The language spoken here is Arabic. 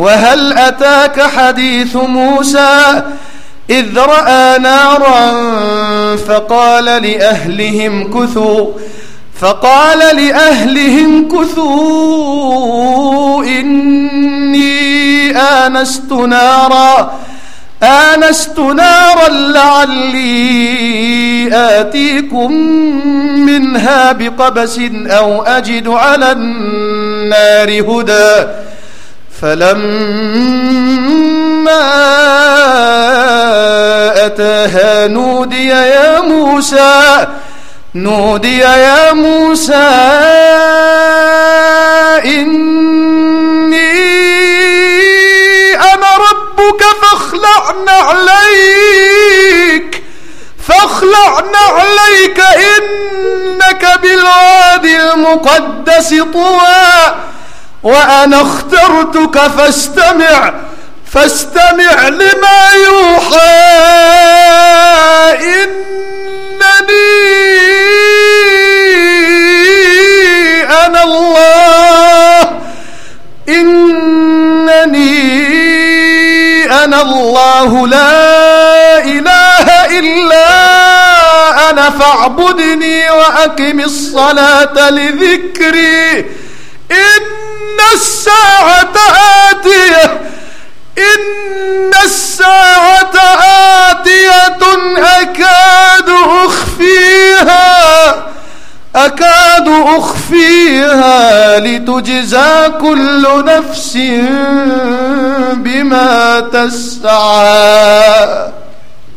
وهل أتاك حديث موسى إذ رأى نارا فقال لأهلهم كثوا فقال لأهلهم كثوا إني آنست نارا آنست نارا لعلي آتيكم منها بقبس أو أجد على النار هدى. فلما أتاها نودي يا موسى نودي يا موسى إني أنا ربك فاخلع نعليك فاخلع نعليك إنك بالوادي المقدس طوى. وأنا اخترتك فاستمع فاستمع لما يوحى. إنني أنا الله. إنني أنا الله. لا إله إلا أنا فاعبدني وأقم الصلاة لذكري. إن الساعة آتية إن الساعة آتية أكاد أخفيها أكاد أخفيها لتجزى كل نفس بما تسعى.